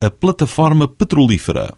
a plataforma petrolífera.